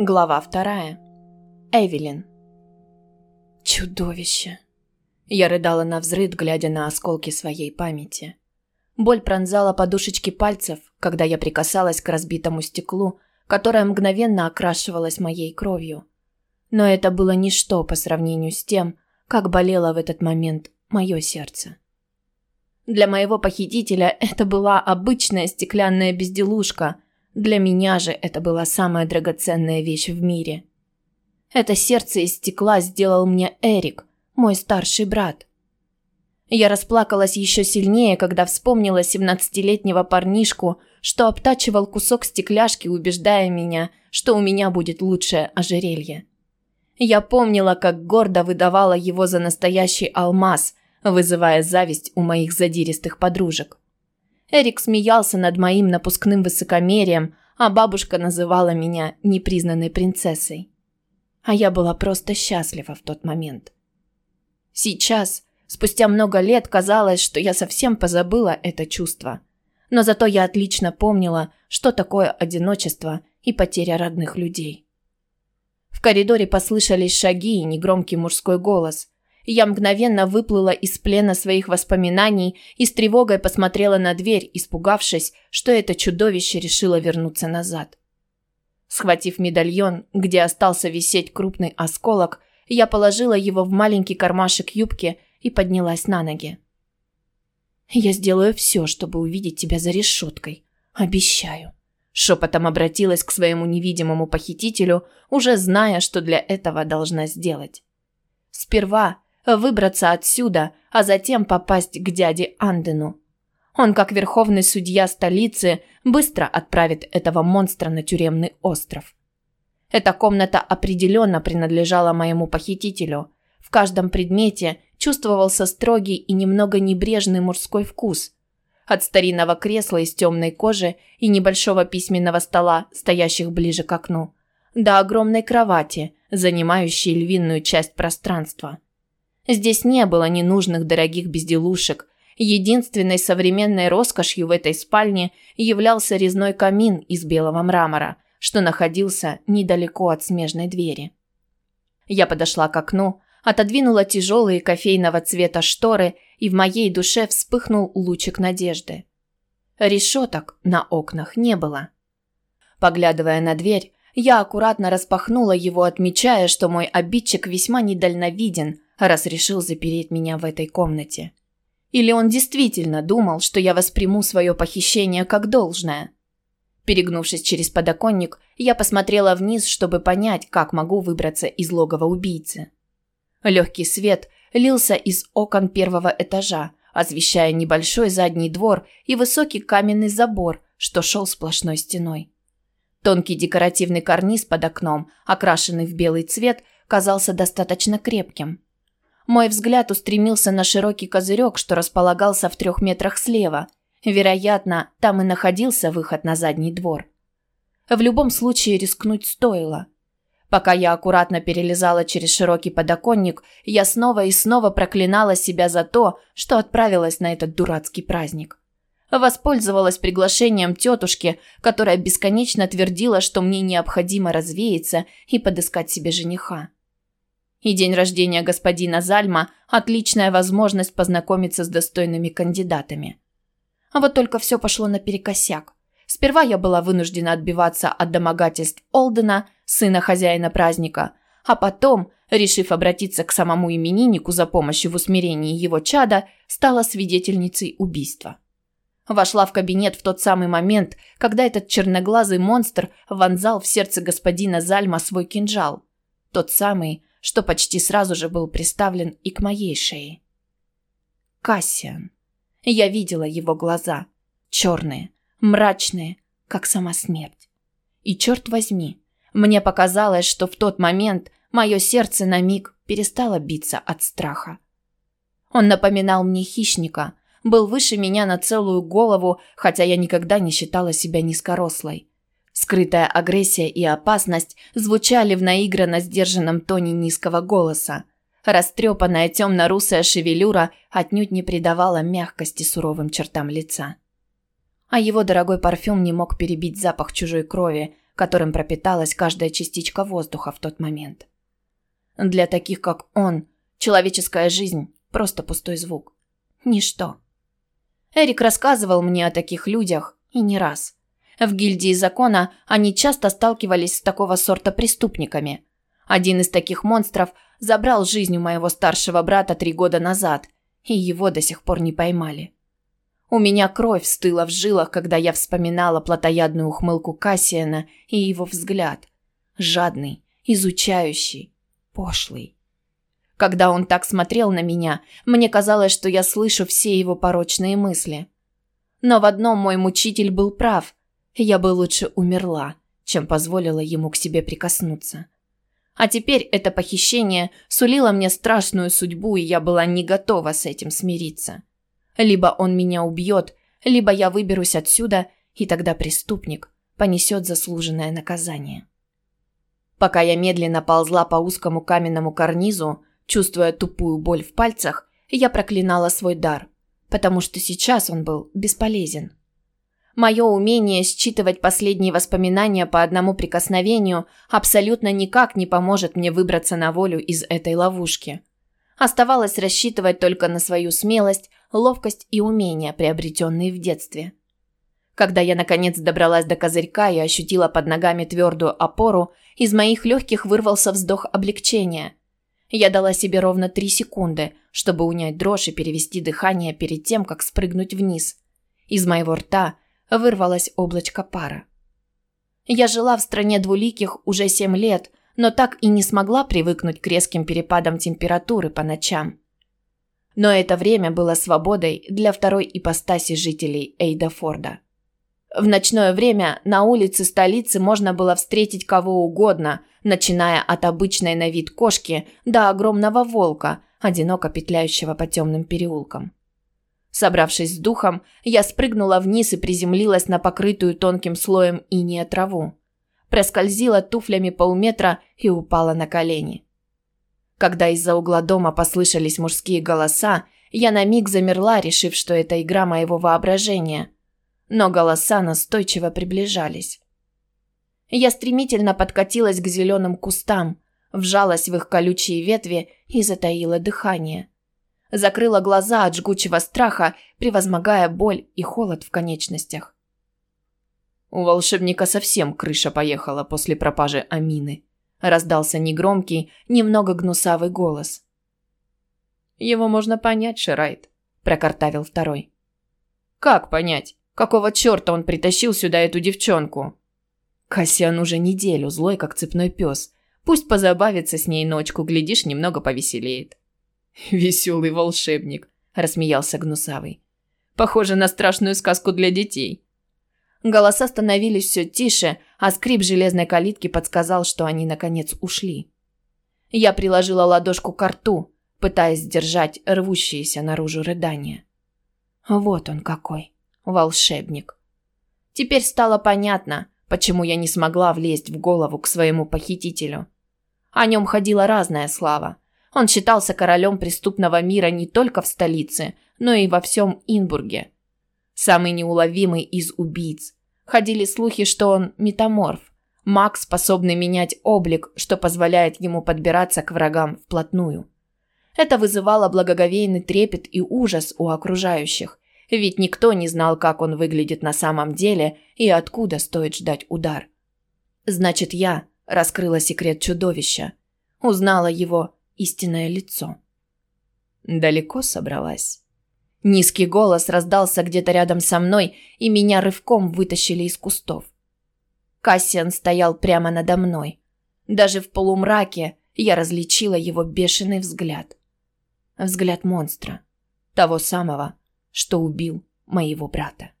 Глава вторая. Эвелин. Чудовище. Я рыдала на взрыд, глядя на осколки своей памяти. Боль пронзала подушечки пальцев, когда я прикасалась к разбитому стеклу, которое мгновенно окрашивалось моей кровью. Но это было ничто по сравнению с тем, как болело в этот момент мое сердце. Для моего похитителя это была обычная стеклянная безделушка – для меня же это была самая драгоценная вещь в мире. Это сердце из стекла сделал мне Эрик, мой старший брат. Я расплакалась еще сильнее, когда вспомнила семнадцатилетнего парнишку, что обтачивал кусок стекляшки, убеждая меня, что у меня будет лучшее ожерелье. Я помнила, как гордо выдавала его за настоящий алмаз, вызывая зависть у моих задиристых подружек. Эрик смеялся над моим напускным высокомерием, а бабушка называла меня непризнанной принцессой. А я была просто счастлива в тот момент. Сейчас, спустя много лет, казалось, что я совсем позабыла это чувство. Но зато я отлично помнила, что такое одиночество и потеря родных людей. В коридоре послышались шаги и негромкий мужской голос – я мгновенно выплыла из плена своих воспоминаний и с тревогой посмотрела на дверь, испугавшись, что это чудовище решило вернуться назад. Схватив медальон, где остался висеть крупный осколок, я положила его в маленький кармашек юбки и поднялась на ноги. «Я сделаю все, чтобы увидеть тебя за решеткой. Обещаю». Шепотом обратилась к своему невидимому похитителю, уже зная, что для этого должна сделать. Сперва выбраться отсюда, а затем попасть к дяде Андену. Он, как верховный судья столицы, быстро отправит этого монстра на тюремный остров. Эта комната определенно принадлежала моему похитителю. В каждом предмете чувствовался строгий и немного небрежный мужской вкус. От старинного кресла из темной кожи и небольшого письменного стола, стоящих ближе к окну, до огромной кровати, занимающей львиную часть пространства – Здесь не было ненужных дорогих безделушек. Единственной современной роскошью в этой спальне являлся резной камин из белого мрамора, что находился недалеко от смежной двери. Я подошла к окну, отодвинула тяжелые кофейного цвета шторы, и в моей душе вспыхнул лучик надежды. Решеток на окнах не было. Поглядывая на дверь, я аккуратно распахнула его, отмечая, что мой обидчик весьма недальновиден – раз решил запереть меня в этой комнате. Или он действительно думал, что я восприму свое похищение как должное? Перегнувшись через подоконник, я посмотрела вниз, чтобы понять, как могу выбраться из логова убийцы. Легкий свет лился из окон первого этажа, освещая небольшой задний двор и высокий каменный забор, что шел сплошной стеной. Тонкий декоративный карниз под окном, окрашенный в белый цвет, казался достаточно крепким. Мой взгляд устремился на широкий козырек, что располагался в трех метрах слева. Вероятно, там и находился выход на задний двор. В любом случае рискнуть стоило. Пока я аккуратно перелезала через широкий подоконник, я снова и снова проклинала себя за то, что отправилась на этот дурацкий праздник. Воспользовалась приглашением тетушки, которая бесконечно твердила, что мне необходимо развеяться и подыскать себе жениха. И день рождения господина Зальма – отличная возможность познакомиться с достойными кандидатами. А вот только все пошло наперекосяк. Сперва я была вынуждена отбиваться от домогательств Олдена, сына хозяина праздника, а потом, решив обратиться к самому имениннику за помощью в усмирении его чада, стала свидетельницей убийства. Вошла в кабинет в тот самый момент, когда этот черноглазый монстр вонзал в сердце господина Зальма свой кинжал. Тот самый, что почти сразу же был приставлен и к моей шее. Кассиан. Я видела его глаза. Черные, мрачные, как сама смерть. И черт возьми, мне показалось, что в тот момент мое сердце на миг перестало биться от страха. Он напоминал мне хищника, был выше меня на целую голову, хотя я никогда не считала себя низкорослой. Скрытая агрессия и опасность звучали в наигранно сдержанном тоне низкого голоса. Растрепанная темно-русая шевелюра отнюдь не придавала мягкости суровым чертам лица. А его дорогой парфюм не мог перебить запах чужой крови, которым пропиталась каждая частичка воздуха в тот момент. Для таких, как он, человеческая жизнь – просто пустой звук. Ничто. Эрик рассказывал мне о таких людях и не раз. В гильдии закона они часто сталкивались с такого сорта преступниками. Один из таких монстров забрал жизнь у моего старшего брата три года назад, и его до сих пор не поймали. У меня кровь стыла в жилах, когда я вспоминала плотоядную ухмылку Кассиана и его взгляд. Жадный, изучающий, пошлый. Когда он так смотрел на меня, мне казалось, что я слышу все его порочные мысли. Но в одном мой мучитель был прав. Я бы лучше умерла, чем позволила ему к себе прикоснуться. А теперь это похищение сулило мне страшную судьбу, и я была не готова с этим смириться. Либо он меня убьет, либо я выберусь отсюда, и тогда преступник понесет заслуженное наказание. Пока я медленно ползла по узкому каменному карнизу, чувствуя тупую боль в пальцах, я проклинала свой дар, потому что сейчас он был бесполезен. Мое умение считывать последние воспоминания по одному прикосновению абсолютно никак не поможет мне выбраться на волю из этой ловушки. Оставалось рассчитывать только на свою смелость, ловкость и умения, приобретенные в детстве. Когда я наконец добралась до козырька и ощутила под ногами твердую опору, из моих легких вырвался вздох облегчения. Я дала себе ровно три секунды, чтобы унять дрожь и перевести дыхание перед тем, как спрыгнуть вниз. Из моего рта вырвалось облачко пара. Я жила в стране двуликих уже семь лет, но так и не смогла привыкнуть к резким перепадам температуры по ночам. Но это время было свободой для второй ипостаси жителей Эйдафорда. В ночное время на улице столицы можно было встретить кого угодно, начиная от обычной на вид кошки до огромного волка, одиноко петляющего по темным переулкам. Собравшись с духом, я спрыгнула вниз и приземлилась на покрытую тонким слоем иния траву. Проскользила туфлями полметра и упала на колени. Когда из-за угла дома послышались мужские голоса, я на миг замерла, решив, что это игра моего воображения. Но голоса настойчиво приближались. Я стремительно подкатилась к зеленым кустам, вжалась в их колючие ветви и затаила дыхание. Закрыла глаза от жгучего страха, превозмогая боль и холод в конечностях. У волшебника совсем крыша поехала после пропажи Амины раздался негромкий, немного гнусавый голос. Его можно понять, Ширайт, прокартавил второй. Как понять? Какого чёрта он притащил сюда эту девчонку? Кассиан уже неделю злой, как цепной пес. Пусть позабавится с ней ночку, глядишь, немного повеселеет. Веселый волшебник, рассмеялся гнусавый. Похоже на страшную сказку для детей. Голоса становились все тише, а скрип железной калитки подсказал, что они наконец ушли. Я приложила ладошку к рту, пытаясь сдержать рвущиеся наружу рыдания. Вот он какой, волшебник. Теперь стало понятно, почему я не смогла влезть в голову к своему похитителю. О нем ходила разная слава. Он считался королем преступного мира не только в столице, но и во всем Инбурге – самый неуловимый из убийц. Ходили слухи, что он метаморф, маг, способный менять облик, что позволяет ему подбираться к врагам вплотную. Это вызывало благоговейный трепет и ужас у окружающих, ведь никто не знал, как он выглядит на самом деле и откуда стоит ждать удар. Значит, я раскрыла секрет чудовища, узнала его истинное лицо. Далеко собралась. Низкий голос раздался где-то рядом со мной, и меня рывком вытащили из кустов. Кассиан стоял прямо надо мной. Даже в полумраке я различила его бешеный взгляд. Взгляд монстра. Того самого, что убил моего брата.